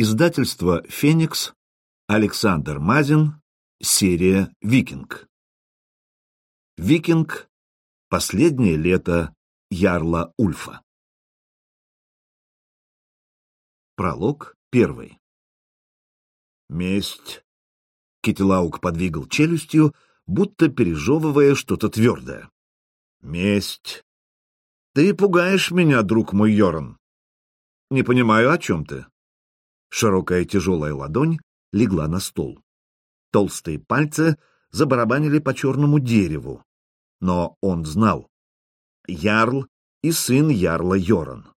Издательство «Феникс», Александр Мазин, серия «Викинг». «Викинг. Последнее лето Ярла Ульфа». Пролог первый. «Месть!» Кителаук подвигал челюстью, будто пережевывая что-то твердое. «Месть! Ты пугаешь меня, друг мой Йоран. Не понимаю, о чем ты?» Широкая тяжелая ладонь легла на стол. Толстые пальцы забарабанили по черному дереву. Но он знал. Ярл и сын Ярла Йоран.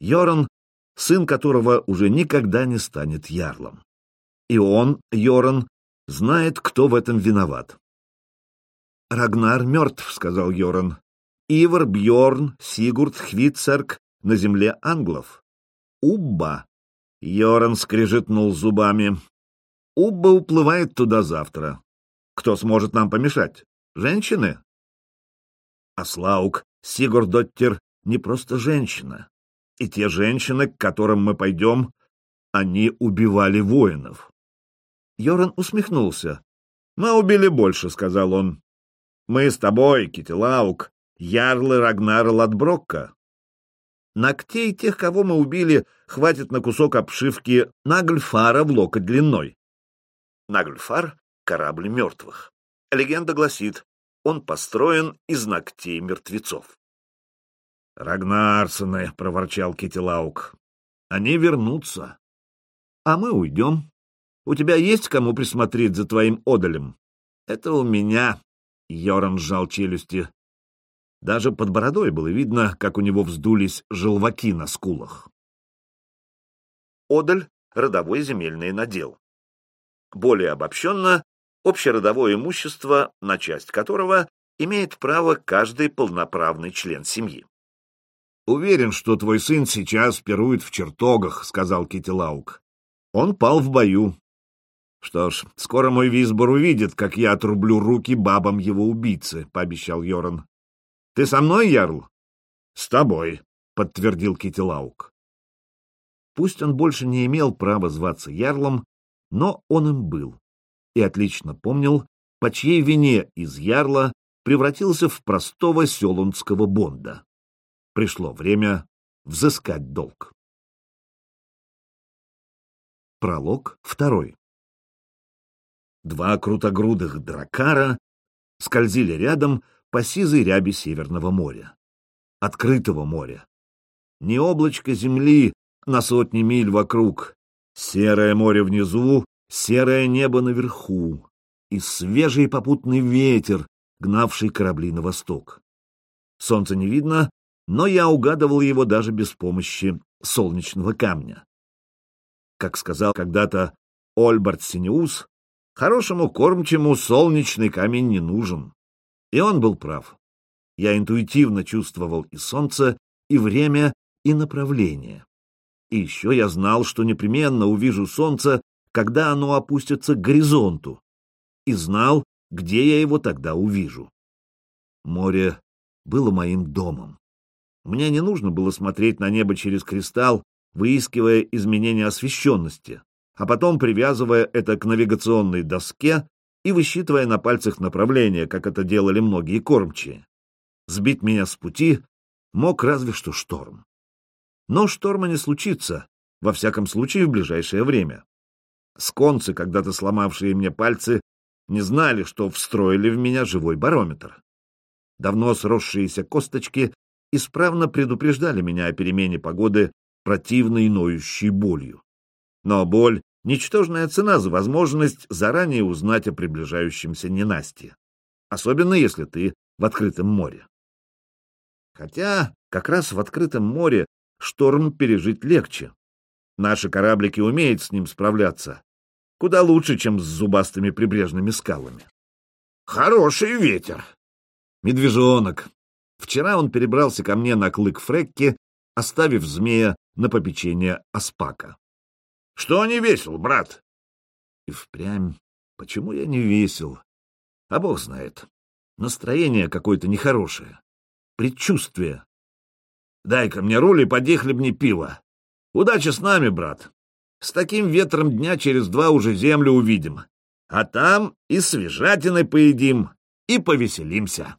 Йоран, сын которого уже никогда не станет Ярлом. И он, Йоран, знает, кто в этом виноват. «Рагнар мертв», — сказал Йоран. «Ивар, Бьорн, Сигурд, Хвитцерк на земле англов. Убба Йоран скрежетнул зубами. Убба уплывает туда завтра. Кто сможет нам помешать? Женщины? А Слаук, Сигурдоттер, не просто женщина. И те женщины, к которым мы пойдем, они убивали воинов. Йоран усмехнулся. «Мы убили больше», — сказал он. «Мы с тобой, Китилаук, ярлы Рагнара Ладброкка. Ногтей тех, кого мы убили, хватит на кусок обшивки Нагльфара в локоть длиной. Нагльфар — корабль мертвых. Легенда гласит, он построен из ногтей мертвецов. — Рагнарсены, — проворчал Китилаук, — они вернутся. — А мы уйдем. У тебя есть кому присмотреть за твоим одолем? — Это у меня, — Йоран сжал челюсти. Даже под бородой было видно, как у него вздулись желваки на скулах. Одаль — родовой земельный надел. Более обобщенно, общеродовое имущество, на часть которого имеет право каждый полноправный член семьи. «Уверен, что твой сын сейчас пирует в чертогах», — сказал Китилаук. «Он пал в бою. Что ж, скоро мой Висбор увидит, как я отрублю руки бабам его убийцы», — пообещал Йоран. Ты со мной, Ярл? — С тобой, — подтвердил Китилаук. Пусть он больше не имел права зваться Ярлом, но он им был, и отлично помнил, по чьей вине из Ярла превратился в простого селунского бонда. Пришло время взыскать долг. Пролог второй. Два крутогрудых дракара скользили рядом, по сизой ряби Северного моря. Открытого моря. Не облачко земли на сотни миль вокруг. Серое море внизу, серое небо наверху. И свежий попутный ветер, гнавший корабли на восток. Солнца не видно, но я угадывал его даже без помощи солнечного камня. Как сказал когда-то Ольберт Синеус, хорошему кормчему солнечный камень не нужен. И он был прав. Я интуитивно чувствовал и солнце, и время, и направление. И еще я знал, что непременно увижу солнце, когда оно опустится к горизонту, и знал, где я его тогда увижу. Море было моим домом. Мне не нужно было смотреть на небо через кристалл, выискивая изменения освещенности, а потом привязывая это к навигационной доске и высчитывая на пальцах направление, как это делали многие кормчие. Сбить меня с пути мог разве что шторм. Но шторма не случится, во всяком случае в ближайшее время. Сконцы, когда-то сломавшие мне пальцы, не знали, что встроили в меня живой барометр. Давно сросшиеся косточки исправно предупреждали меня о перемене погоды противной ноющей болью. Но боль Ничтожная цена за возможность заранее узнать о приближающемся ненастье, особенно если ты в открытом море. Хотя как раз в открытом море шторм пережить легче. Наши кораблики умеют с ним справляться. Куда лучше, чем с зубастыми прибрежными скалами. Хороший ветер. Медвежонок. Вчера он перебрался ко мне на клык Фрекки, оставив змея на попечение Аспака. Что не весел, брат? И впрямь, почему я не весел? А бог знает. Настроение какое-то нехорошее. Предчувствие. Дай-ка мне руль и поди хлебни пиво. Удачи с нами, брат. С таким ветром дня через два уже землю увидим. А там и свежатиной поедим, и повеселимся.